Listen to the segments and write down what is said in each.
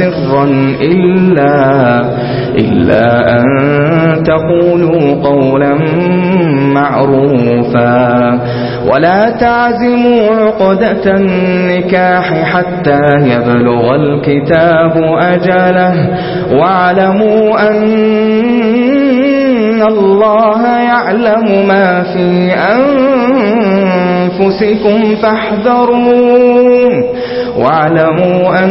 سرا إلا, إلا أن تقولوا قولا معروفا. ولا تعزموا عقدة النكاح حتى يبلغ الكتاب أجله. واعلموا أن الله يعلم ما في أنفسكم فاحذروا واعلموا أن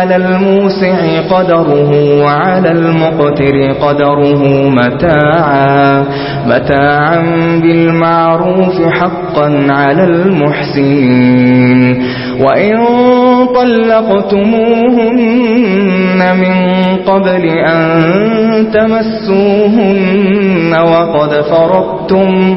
على الموسع قدره وعلى المقتر قدره متاعا متاعا بالمعروف حقا على المحسنين. وإن طلقتموهن من قبل أن تمسوهن وقد فرقتم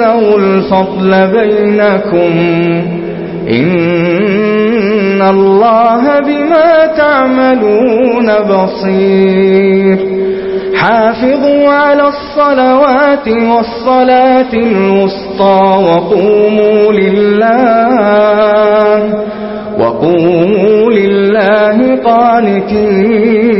تَبْتَغُوا الْفَضْلَ بَيْنَكُمْ إِنَّ اللَّهَ بِمَا تَعْمَلُونَ بَصِيرٌ حَافِظُوا عَلَى الصَّلَوَاتِ وَالصَّلَاةِ الْوُسْطَى وَقُومُوا لِلَّهِ وَقُومُوا لِلَّهِ قَانِتِينَ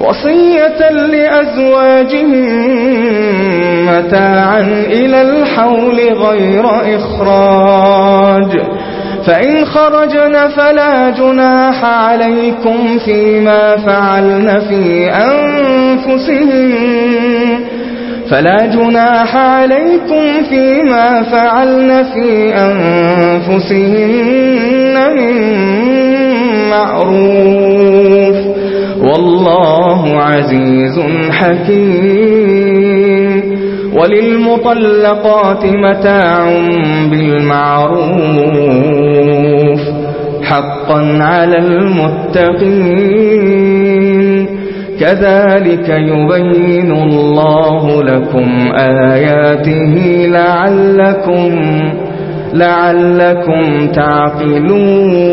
وصية لأزواجهم متاعا إلى الحول غير إخراج. فإن خرجن فلا جناح عليكم فيما فعلن في أنفسهم فلا جناح عليكم فيما فعلن في أنفسهن من معروف. والله عزيز حكيم. وللمطلقات متاع بالمعروف حقا على المتقين. كذلك يبين الله لكم آياته لعلكم لعلكم تعقلون.